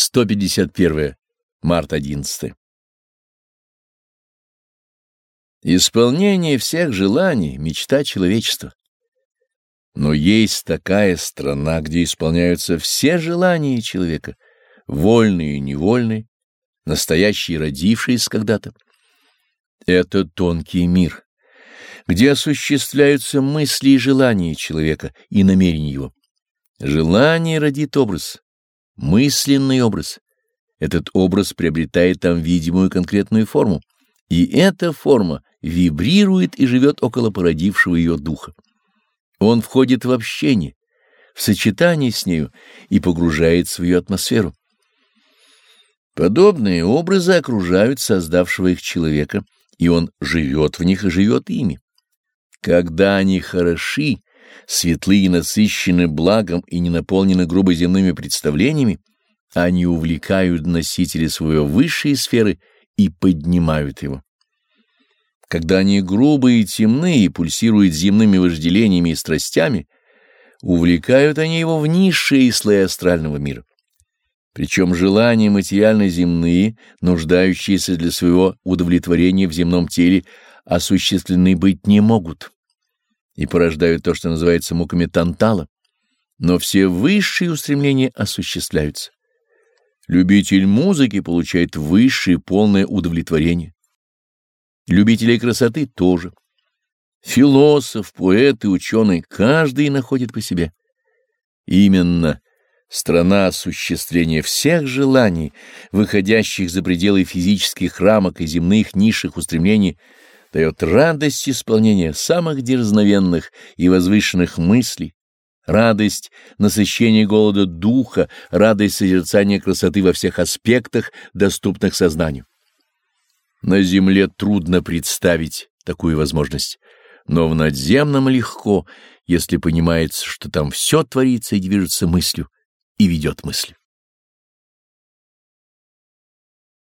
151. Март 11. Исполнение всех желаний — мечта человечества. Но есть такая страна, где исполняются все желания человека, вольные и невольные, настоящие и родившиеся когда-то. Это тонкий мир, где осуществляются мысли и желания человека и намерения его. Желание родит образ, мысленный образ. Этот образ приобретает там видимую конкретную форму, и эта форма вибрирует и живет около породившего ее духа. Он входит в общение, в сочетание с нею и погружает свою атмосферу. Подобные образы окружают создавшего их человека, и он живет в них и живет ими. Когда они хороши, светлы и насыщены благом и не наполнены грубоземными представлениями, они увлекают носителя своего высшей сферы и поднимают его. Когда они грубые и темны и пульсируют земными вожделениями и страстями, увлекают они его в низшие слои астрального мира. Причем желания материально-земные, нуждающиеся для своего удовлетворения в земном теле, осуществлены быть не могут и порождают то, что называется муками тантала, но все высшие устремления осуществляются. Любитель музыки получает высшее полное удовлетворение. Любители красоты тоже. Философ, поэт и ученый, каждый находит по себе. Именно страна осуществления всех желаний, выходящих за пределы физических рамок и земных низших устремлений, дает радость исполнения самых дерзновенных и возвышенных мыслей, радость насыщения голода духа, радость созерцания красоты во всех аспектах, доступных сознанию. На земле трудно представить такую возможность, но в надземном легко, если понимается, что там все творится и движется мыслью и ведет мысль.